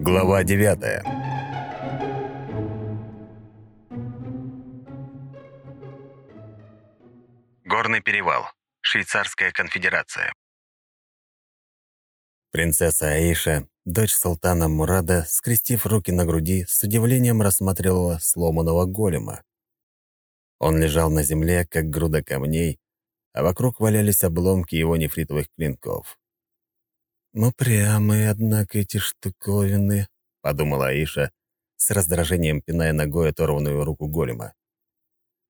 Глава девятая Горный перевал. Швейцарская конфедерация. Принцесса Аиша, дочь султана Мурада, скрестив руки на груди, с удивлением рассматривала сломанного голема. Он лежал на земле, как груда камней, а вокруг валялись обломки его нефритовых клинков. «Ну, прямые, однако, эти штуковины», — подумала Аиша, с раздражением пиная ногой оторванную руку голема.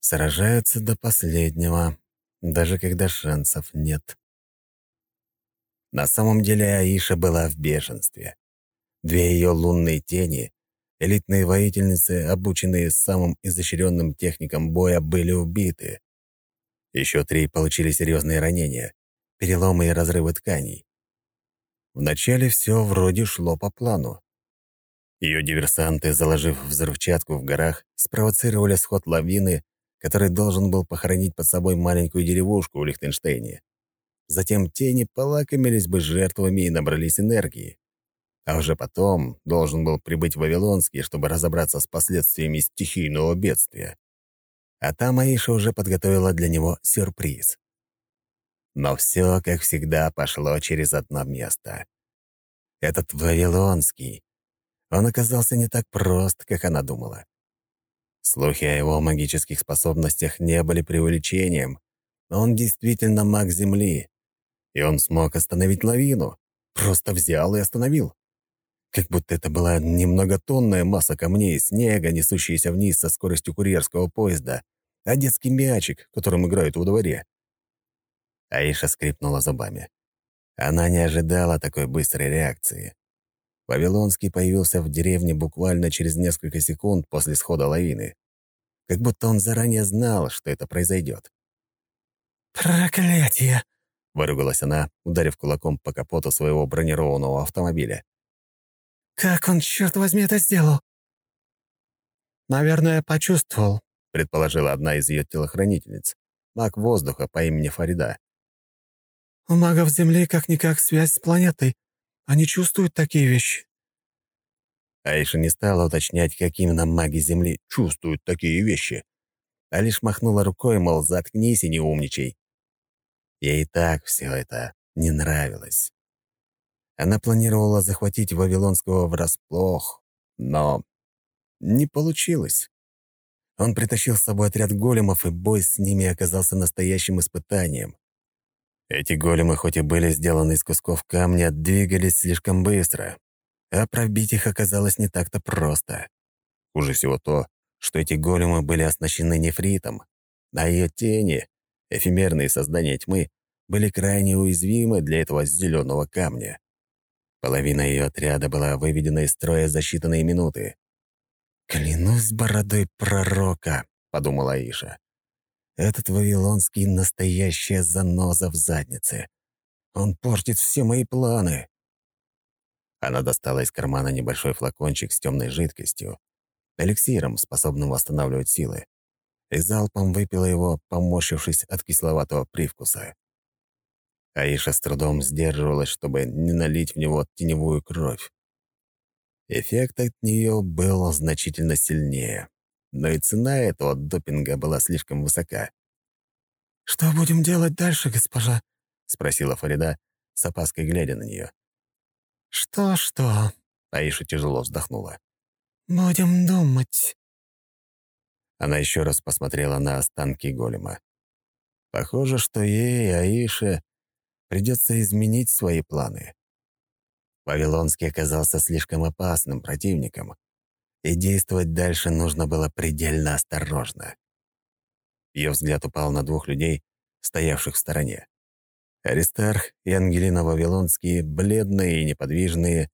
«Сражаются до последнего, даже когда шансов нет». На самом деле Аиша была в бешенстве. Две ее лунные тени, элитные воительницы, обученные самым изощренным техникам боя, были убиты. Еще три получили серьезные ранения, переломы и разрывы тканей. Вначале все вроде шло по плану. Ее диверсанты, заложив взрывчатку в горах, спровоцировали сход лавины, который должен был похоронить под собой маленькую деревушку в Лихтенштейне. Затем тени полакомились бы жертвами и набрались энергии. А уже потом должен был прибыть Вавилонский, чтобы разобраться с последствиями стихийного бедствия. А там Аиша уже подготовила для него сюрприз. Но все, как всегда, пошло через одно место. Этот Вавилонский. Он оказался не так прост, как она думала. Слухи о его магических способностях не были преувеличением. Он действительно маг Земли, и он смог остановить лавину. Просто взял и остановил. Как будто это была немноготонная масса камней и снега, несущаяся вниз со скоростью курьерского поезда, а детский мячик, которым играют во дворе. Аиша скрипнула зубами. Она не ожидала такой быстрой реакции. Вавилонский появился в деревне буквально через несколько секунд после схода лавины. Как будто он заранее знал, что это произойдет. «Проклятие!» — выругалась она, ударив кулаком по капоту своего бронированного автомобиля. «Как он, черт возьми, это сделал?» «Наверное, почувствовал», — предположила одна из ее телохранительниц, маг воздуха по имени Фарида. «У магов Земли как-никак связь с планетой. Они чувствуют такие вещи». Аиша не стала уточнять, как именно маги Земли чувствуют такие вещи, а лишь махнула рукой, мол, заткнись и не умничай. Ей и так все это не нравилось. Она планировала захватить Вавилонского врасплох, но не получилось. Он притащил с собой отряд големов, и бой с ними оказался настоящим испытанием. Эти големы, хоть и были сделаны из кусков камня, двигались слишком быстро, а пробить их оказалось не так-то просто. Хуже всего то, что эти големы были оснащены нефритом, а ее тени, эфемерные создания тьмы, были крайне уязвимы для этого зеленого камня. Половина ее отряда была выведена из строя за считанные минуты. «Клянусь бородой пророка», — подумала Аиша. «Этот вавилонский настоящая заноза в заднице. Он портит все мои планы». Она достала из кармана небольшой флакончик с темной жидкостью, эликсиром, способным восстанавливать силы и залпом выпила его, поморщившись от кисловатого привкуса. Аиша с трудом сдерживалась, чтобы не налить в него теневую кровь. Эффект от нее был значительно сильнее, но и цена этого допинга была слишком высока. «Что будем делать дальше, госпожа?» — спросила Фарида, с опаской глядя на нее. «Что-что?» — Аиша тяжело вздохнула. «Будем думать». Она еще раз посмотрела на останки голема. Похоже, что ей, Аише, придется изменить свои планы. Вавилонский оказался слишком опасным противником, и действовать дальше нужно было предельно осторожно. Ее взгляд упал на двух людей, стоявших в стороне. Аристарх и Ангелина Вавилонские, бледные и неподвижные,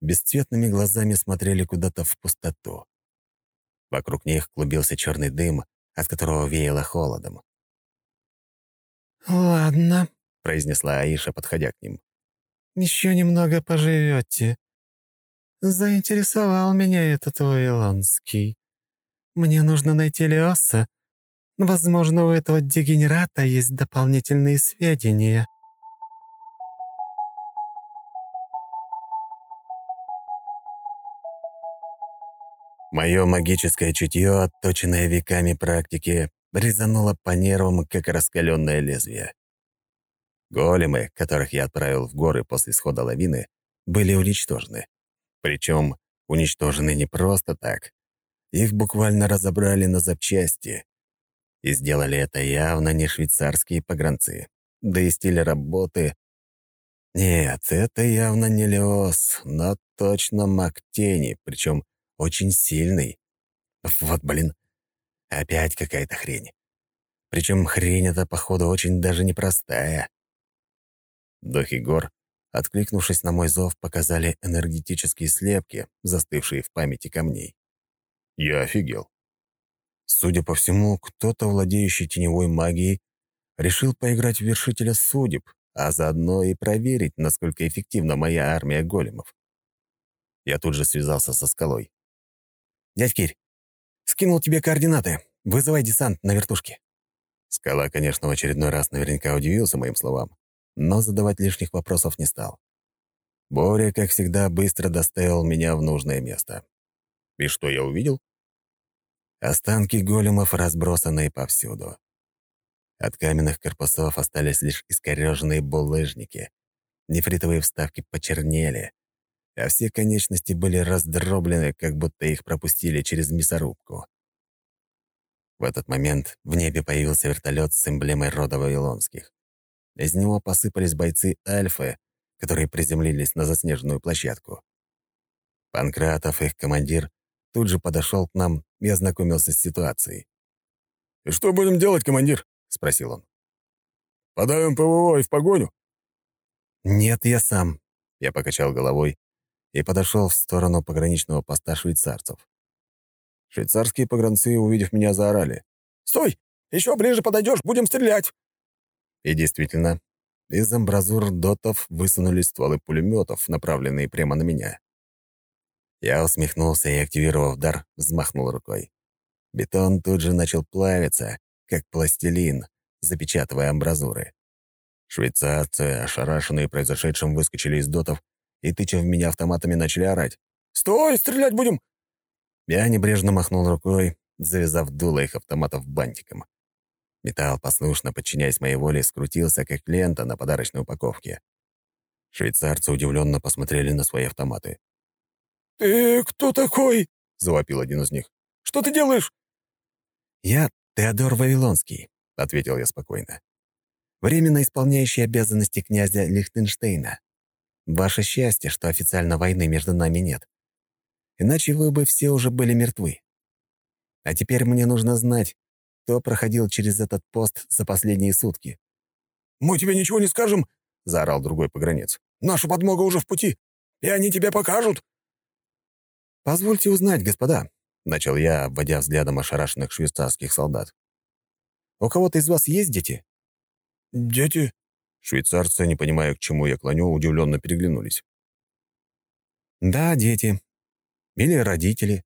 бесцветными глазами смотрели куда-то в пустоту. Вокруг них клубился черный дым, от которого веяло холодом. «Ладно», — произнесла Аиша, подходя к ним. «Еще немного поживете. Заинтересовал меня этот Вавилонский. Мне нужно найти Леоса, Возможно, у этого дегенерата есть дополнительные сведения». Мое магическое чутье, отточенное веками практики, резануло по нервам, как раскаленное лезвие. Големы, которых я отправил в горы после схода лавины, были уничтожены. Причем уничтожены не просто так. Их буквально разобрали на запчасти. И сделали это явно не швейцарские погранцы. Да и стиль работы... Нет, это явно не Леос, но точно маг тени, причем очень сильный. Вот, блин, опять какая-то хрень. Причем хрень эта, походу, очень даже непростая. Духи гор, откликнувшись на мой зов, показали энергетические слепки, застывшие в памяти камней. Я офигел. Судя по всему, кто-то, владеющий теневой магией, решил поиграть в вершителя судеб, а заодно и проверить, насколько эффективна моя армия големов. Я тут же связался со скалой. «Дядь Кирь, скинул тебе координаты. Вызывай десант на вертушке». Скала, конечно, в очередной раз наверняка удивился моим словам, но задавать лишних вопросов не стал. Боря, как всегда, быстро доставил меня в нужное место. И что я увидел? Останки големов, разбросанные повсюду. От каменных корпусов остались лишь искореженные булыжники. Нефритовые вставки почернели, а все конечности были раздроблены, как будто их пропустили через мясорубку. В этот момент в небе появился вертолет с эмблемой рода Вавилонских. Из него посыпались бойцы Альфы, которые приземлились на заснеженную площадку. Панкратов, их командир, тут же подошел к нам и ознакомился с ситуацией. «И что будем делать, командир?» — спросил он. «Подаем ПВО и в погоню?» «Нет, я сам», — я покачал головой и подошел в сторону пограничного поста швейцарцев. Швейцарские погранцы, увидев меня, заорали. «Стой! Еще ближе подойдешь, будем стрелять!» И действительно, из амбразур дотов высунулись стволы пулеметов, направленные прямо на меня. Я усмехнулся и, активировав дар, взмахнул рукой. Бетон тут же начал плавиться, как пластилин, запечатывая амбразуры. Швейцарцы, ошарашенные произошедшим, выскочили из дотов и, тыча в меня автоматами, начали орать. «Стой, стрелять будем!» Я небрежно махнул рукой, завязав дуло их автоматов бантиком. Металл, послушно подчиняясь моей воле, скрутился, как лента на подарочной упаковке. Швейцарцы удивленно посмотрели на свои автоматы. «Ты кто такой?» — завопил один из них. «Что ты делаешь?» «Я Теодор Вавилонский», — ответил я спокойно. «Временно исполняющий обязанности князя Лихтенштейна. Ваше счастье, что официально войны между нами нет. Иначе вы бы все уже были мертвы. А теперь мне нужно знать, кто проходил через этот пост за последние сутки. «Мы тебе ничего не скажем!» — заорал другой погранец. «Наша подмога уже в пути, и они тебе покажут!» «Позвольте узнать, господа», — начал я, обводя взглядом ошарашенных швейцарских солдат. «У кого-то из вас есть дети?» «Дети?» Швейцарцы, не понимая, к чему я клоню, удивленно переглянулись. «Да, дети. Или родители.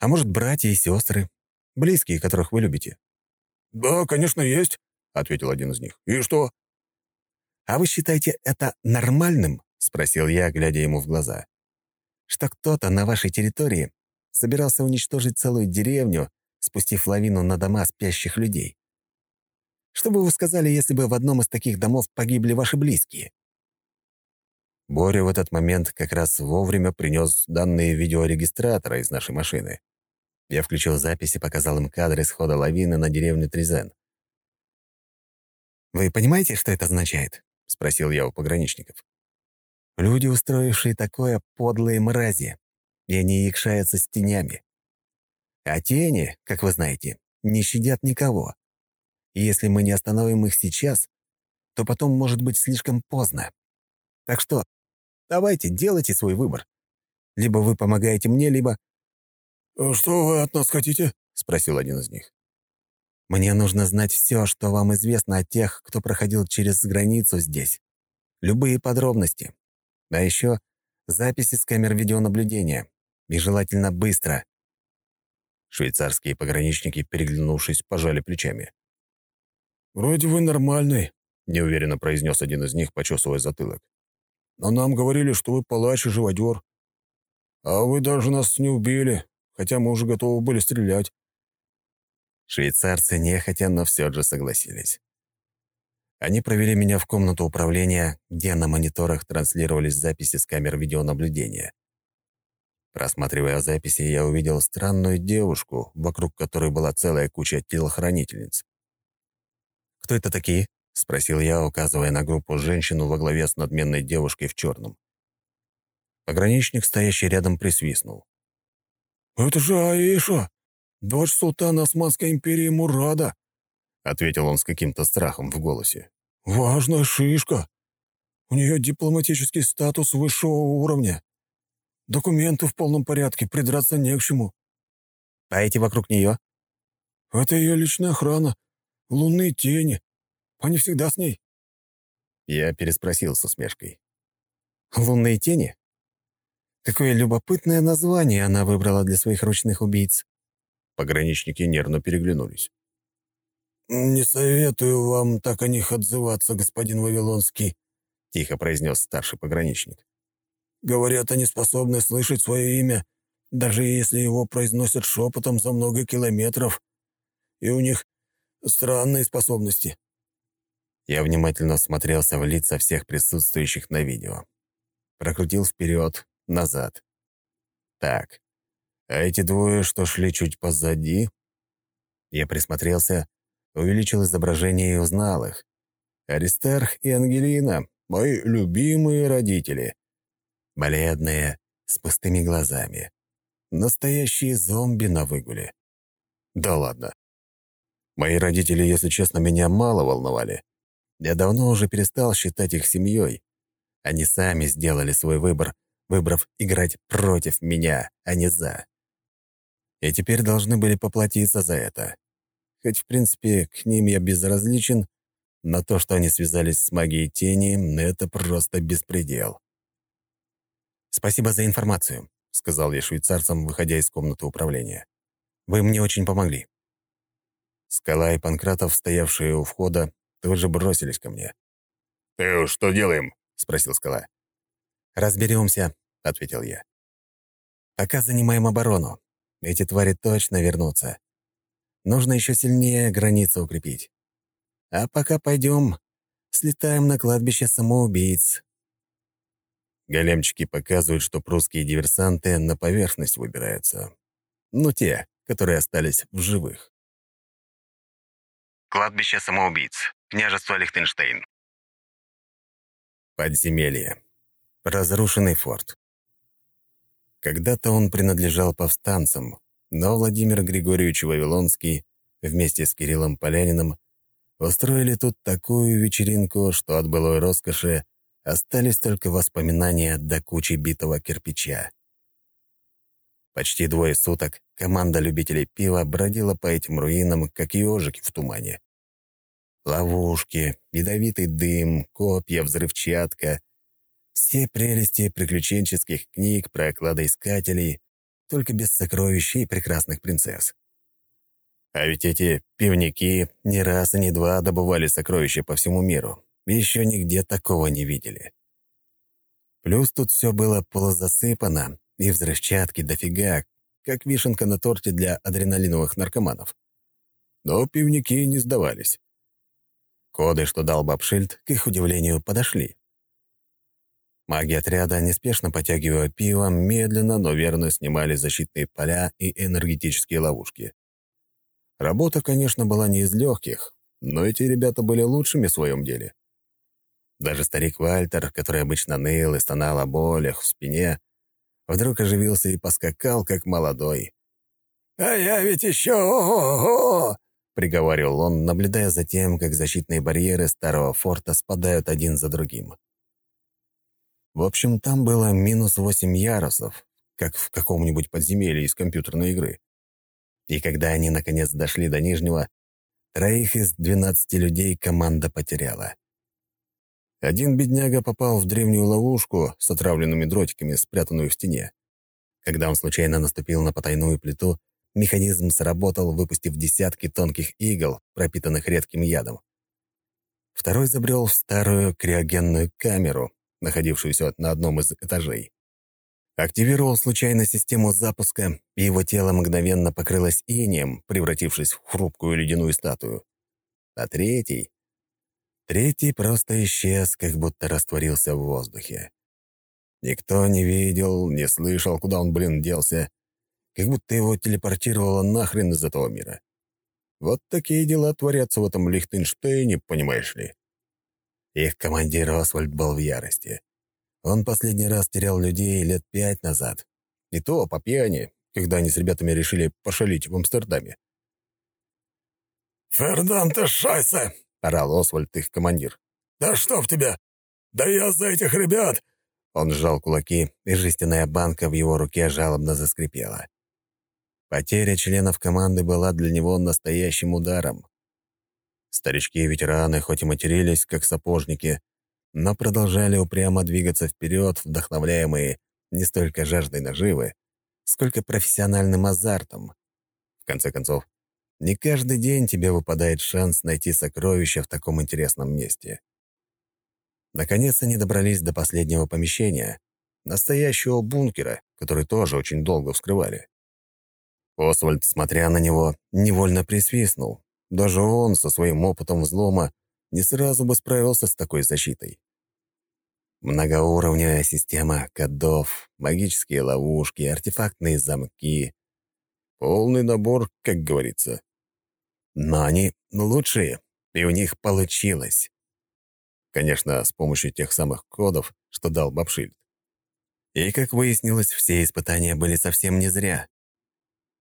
А может, братья и сестры. Близкие, которых вы любите». «Да, конечно, есть», — ответил один из них. «И что?» «А вы считаете это нормальным?» — спросил я, глядя ему в глаза. «Что кто-то на вашей территории собирался уничтожить целую деревню, спустив лавину на дома спящих людей. Что бы вы сказали, если бы в одном из таких домов погибли ваши близкие?» Боря в этот момент как раз вовремя принес данные видеорегистратора из нашей машины. Я включил запись и показал им кадры схода лавины на деревню Тризен. «Вы понимаете, что это означает?» — спросил я у пограничников. «Люди, устроившие такое, подлые мрази, и они якшаются с тенями. А тени, как вы знаете, не щадят никого. И если мы не остановим их сейчас, то потом может быть слишком поздно. Так что давайте, делайте свой выбор. Либо вы помогаете мне, либо...» «Э, «Что вы от нас хотите?» — спросил один из них. «Мне нужно знать все, что вам известно о тех, кто проходил через границу здесь. Любые подробности. А еще записи с камер видеонаблюдения. И желательно быстро». Швейцарские пограничники, переглянувшись, пожали плечами. «Вроде вы нормальный», — неуверенно произнес один из них, почесывая затылок. «Но нам говорили, что вы палач и живодер. А вы даже нас не убили, хотя мы уже готовы были стрелять». Швейцарцы нехотя, но все же согласились. Они провели меня в комнату управления, где на мониторах транслировались записи с камер видеонаблюдения. Просматривая записи, я увидел странную девушку, вокруг которой была целая куча телохранительниц. «Кто это такие?» — спросил я, указывая на группу женщину во главе с надменной девушкой в черном. Пограничник, стоящий рядом, присвистнул. «Это же Аиша, дочь султана Османской империи Мурада», — ответил он с каким-то страхом в голосе. «Важная шишка. У нее дипломатический статус высшего уровня. Документы в полном порядке, придраться не к чему. А эти вокруг нее? Это ее личная охрана. Лунные тени. Они всегда с ней. Я переспросил с усмешкой. Лунные тени? Какое любопытное название она выбрала для своих ручных убийц. Пограничники нервно переглянулись. «Не советую вам так о них отзываться, господин Вавилонский», — тихо произнес старший пограничник. Говорят, они способны слышать свое имя, даже если его произносят шепотом за много километров. И у них странные способности». Я внимательно смотрелся в лица всех присутствующих на видео. Прокрутил вперед, назад. Так, а эти двое, что шли чуть позади? Я присмотрелся, увеличил изображение и узнал их. Аристарх и Ангелина, мои любимые родители. Бледные, с пустыми глазами. Настоящие зомби на выгуле. Да ладно. Мои родители, если честно, меня мало волновали. Я давно уже перестал считать их семьей. Они сами сделали свой выбор, выбрав играть против меня, а не за. И теперь должны были поплатиться за это. Хоть, в принципе, к ним я безразличен, но то, что они связались с магией тени, это просто беспредел. «Спасибо за информацию», — сказал я швейцарцам, выходя из комнаты управления. «Вы мне очень помогли». Скала и Панкратов, стоявшие у входа, тоже бросились ко мне. «Ты что делаем?» — спросил Скала. «Разберемся», — ответил я. «Пока занимаем оборону. Эти твари точно вернутся. Нужно еще сильнее границу укрепить. А пока пойдем, слетаем на кладбище самоубийц. Големчики показывают, что прусские диверсанты на поверхность выбираются. Ну, те, которые остались в живых. Кладбище самоубийц. Княжество Лихтенштейн. Подземелье. Разрушенный форт. Когда-то он принадлежал повстанцам, но Владимир Григорьевич Вавилонский вместе с Кириллом Поляниным устроили тут такую вечеринку, что от былой роскоши Остались только воспоминания до кучи битого кирпича. Почти двое суток команда любителей пива бродила по этим руинам, как ежики в тумане. Ловушки, ядовитый дым, копья, взрывчатка — все прелести приключенческих книг про кладоискателей, только без сокровищ и прекрасных принцесс. А ведь эти пивники не раз и не два добывали сокровища по всему миру, еще нигде такого не видели. Плюс тут все было полузасыпано, и взрывчатки дофига, как вишенка на торте для адреналиновых наркоманов. Но пивники не сдавались. Коды, что дал Бабшильд, к их удивлению, подошли. Маги отряда, неспешно потягивая пиво, медленно, но верно снимали защитные поля и энергетические ловушки. Работа, конечно, была не из легких, но эти ребята были лучшими в своем деле. Даже старик Вальтер, который обычно ныл и стонал о болях в спине, вдруг оживился и поскакал, как молодой. «А я ведь еще ого-го!» — приговаривал он, наблюдая за тем, как защитные барьеры старого форта спадают один за другим. В общем, там было минус восемь ярусов, как в каком-нибудь подземелье из компьютерной игры. И когда они наконец дошли до нижнего, троих из двенадцати людей команда потеряла. Один бедняга попал в древнюю ловушку с отравленными дротиками, спрятанную в стене. Когда он случайно наступил на потайную плиту, механизм сработал, выпустив десятки тонких игл, пропитанных редким ядом. Второй забрел в старую криогенную камеру, находившуюся на одном из этажей. Активировал случайно систему запуска, и его тело мгновенно покрылось инеем, превратившись в хрупкую ледяную статую. А третий... Третий просто исчез, как будто растворился в воздухе. Никто не видел, не слышал, куда он, блин, делся, как будто его телепортировало нахрен из этого мира. Вот такие дела творятся в этом Лихтенштейне, понимаешь ли. Их командир Освальд был в ярости. Он последний раз терял людей лет пять назад. И то по пьяни, когда они с ребятами решили пошалить в Амстердаме. «Фердамте шайсе!» — орал Освальд, их командир. «Да чтоб тебя! Да я за этих ребят!» Он сжал кулаки, и жестяная банка в его руке жалобно заскрипела. Потеря членов команды была для него настоящим ударом. Старички и ветераны хоть и матерились, как сапожники, но продолжали упрямо двигаться вперед, вдохновляемые не столько жаждой наживы, сколько профессиональным азартом. В конце концов, не каждый день тебе выпадает шанс найти сокровища в таком интересном месте. Наконец они добрались до последнего помещения, настоящего бункера, который тоже очень долго вскрывали. Освальд, смотря на него, невольно присвистнул. Даже он со своим опытом взлома не сразу бы справился с такой защитой. Многоуровневая система кодов, магические ловушки, артефактные замки. Полный набор, как говорится. Но они лучшие, и у них получилось. Конечно, с помощью тех самых кодов, что дал Бабшильд. И, как выяснилось, все испытания были совсем не зря.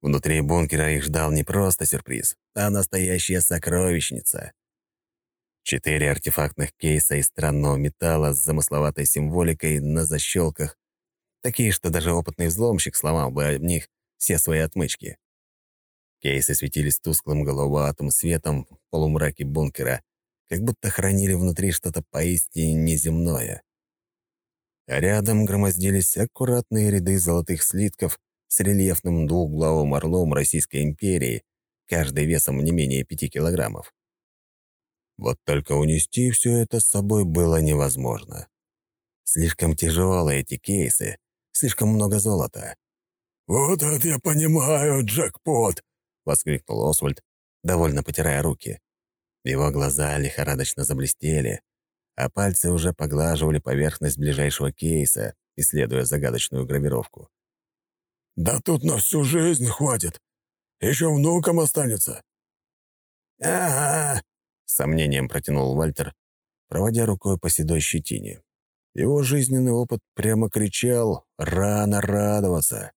Внутри бункера их ждал не просто сюрприз, а настоящая сокровищница. Четыре артефактных кейса из странного металла с замысловатой символикой на защелках, такие, что даже опытный взломщик сломал бы об них все свои отмычки. Кейсы светились тусклым голубоватым светом в полумраке бункера, как будто хранили внутри что-то поистине неземное. А рядом громоздились аккуратные ряды золотых слитков с рельефным двухглавым орлом Российской империи, каждый весом не менее пяти килограммов. Вот только унести все это с собой было невозможно. Слишком тяжелые эти кейсы, слишком много золота. «Вот это я понимаю, джекпот!» — воскликнул Освальд, довольно потирая руки. Его глаза лихорадочно заблестели, а пальцы уже поглаживали поверхность ближайшего кейса, исследуя загадочную гравировку. «Да тут на всю жизнь хватит. Еще внукам останется». «Ага», — сомнением протянул Вальтер, проводя рукой по седой щетине. Его жизненный опыт прямо кричал «Рано радоваться!»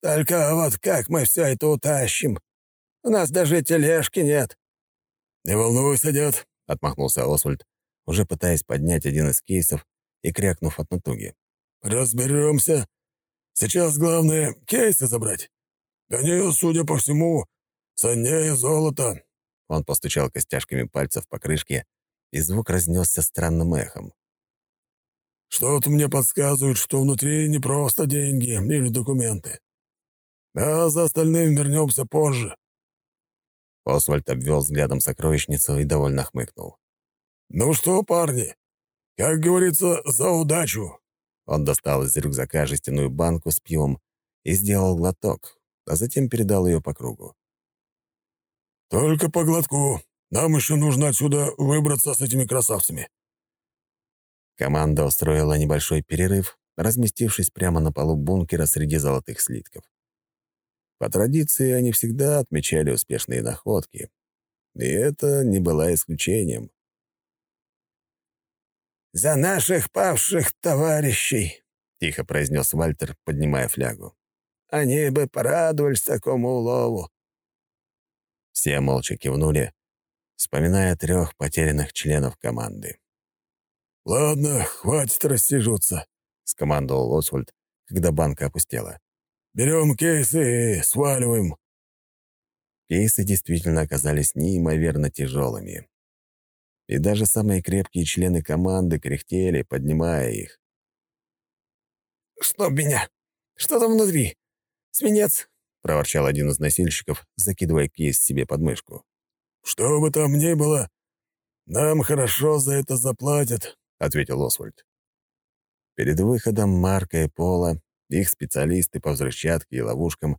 «Только вот как мы все это утащим? У нас даже тележки нет». «Не волнуйся, дед», — отмахнулся Освальд, уже пытаясь поднять один из кейсов и крякнув от натуги. «Разберемся. Сейчас главное — кейсы забрать. Они, судя по всему, ценнее золота». Он постучал костяшками пальцев по крышке, и звук разнесся странным эхом. «Что-то мне подсказывает, что внутри не просто деньги или документы. А за остальным вернемся позже». Освальд обвел взглядом сокровищницу и довольно хмыкнул. «Ну что, парни, как говорится, за удачу!» Он достал из рюкзака жестяную банку с пивом и сделал глоток, а затем передал ее по кругу. «Только по глотку. Нам еще нужно отсюда выбраться с этими красавцами». Команда устроила небольшой перерыв, разместившись прямо на полу бункера среди золотых слитков. По традиции они всегда отмечали успешные находки, и это не было исключением. «За наших павших товарищей!» — тихо произнес Вальтер, поднимая флягу. «Они бы порадовались такому улову!» Все молча кивнули, вспоминая трех потерянных членов команды. «Ладно, хватит рассиживаться», — скомандовал Освальд, когда банка опустела. Берем кейсы и сваливаем». Кейсы действительно оказались неимоверно тяжелыми. И даже самые крепкие члены команды кряхтели, поднимая их. «Что меня? Что там внутри? Свинец? — проворчал один из носильщиков, закидывая кейс себе под мышку. «Что бы там ни было, нам хорошо за это заплатят», — ответил Освальд. Перед выходом Марка и Пола их специалисты по взрывчатке и ловушкам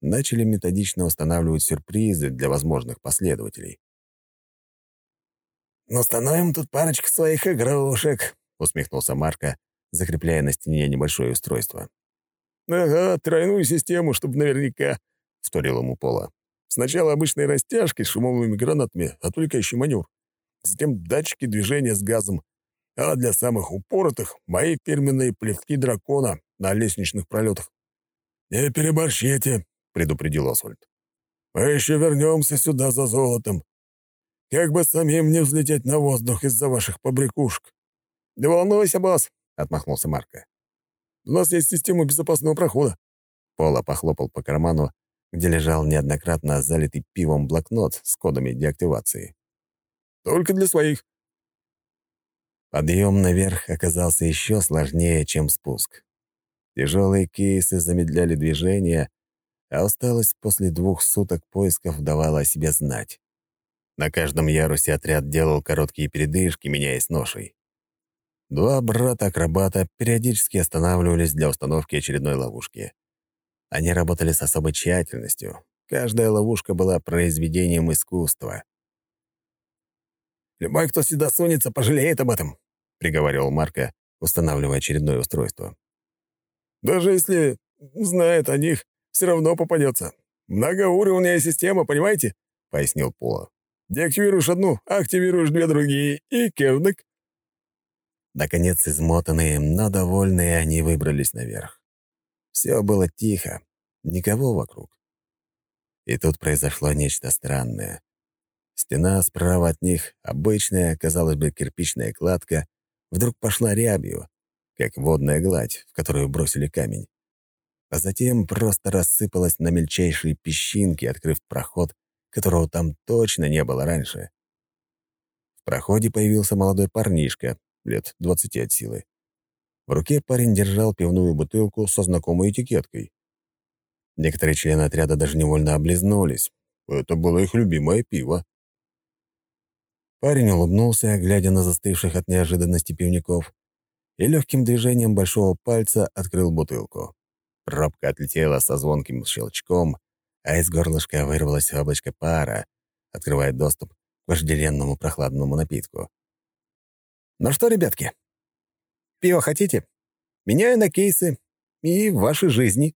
начали методично устанавливать сюрпризы для возможных последователей. «Установим тут парочку своих игрушек», — усмехнулся Марка, закрепляя на стене небольшое устройство. «Ага, тройную систему, чтобы наверняка», — вторил ему Пола. «Сначала обычные растяжки с шумовыми гранатами, отвлекающий маневр. Затем датчики движения с газом. А для самых упоротых — мои фирменные плевки дракона на лестничных пролетах. «Не переборщите», — предупредил Освальд. «Мы еще вернемся сюда за золотом. Как бы самим не взлететь на воздух из-за ваших побрякушек». «Не волнуйся, босс», — отмахнулся Марко. У нас есть система безопасного прохода». Пола похлопал по карману, где лежал неоднократно залитый пивом блокнот с кодами деактивации. «Только для своих». Подъем наверх оказался еще сложнее, чем спуск. Тяжелые кейсы замедляли движение, а усталость после двух суток поисков давала о себе знать. На каждом ярусе отряд делал короткие передышки, меняясь ношей. Два брата-акробата периодически останавливались для установки очередной ловушки. Они работали с особой тщательностью. Каждая ловушка была произведением искусства. «Любой, кто сюда сунется, пожалеет об этом», — приговаривал Марко, устанавливая очередное устройство. «Даже если знает о них, все равно попадется. Многоуровневая система, понимаете?» — пояснил Пола. «Деактивируешь одну, активируешь две другие, и кердык». Наконец, измотанные, но довольные, они выбрались наверх. Все было тихо, никого вокруг. И тут произошло нечто странное. Стена справа от них, обычная, казалось бы, кирпичная кладка, вдруг пошла рябью, как водная гладь, в которую бросили камень. А затем просто рассыпалась на мельчайшие песчинки, открыв проход, которого там точно не было раньше. В проходе появился молодой парнишка, лет двадцати от силы. В руке парень держал пивную бутылку со знакомой этикеткой. Некоторые члены отряда даже невольно облизнулись. Это было их любимое пиво. Парень улыбнулся, глядя на застывших от неожиданности пивников, и легким движением большого пальца открыл бутылку. Пробка отлетела со звонким щелчком, а из горлышка вырвалось облачко пара, открывая доступ к вожделенному прохладному напитку. Ну что, ребятки, пиво хотите? Меняю на кейсы и ваши жизни.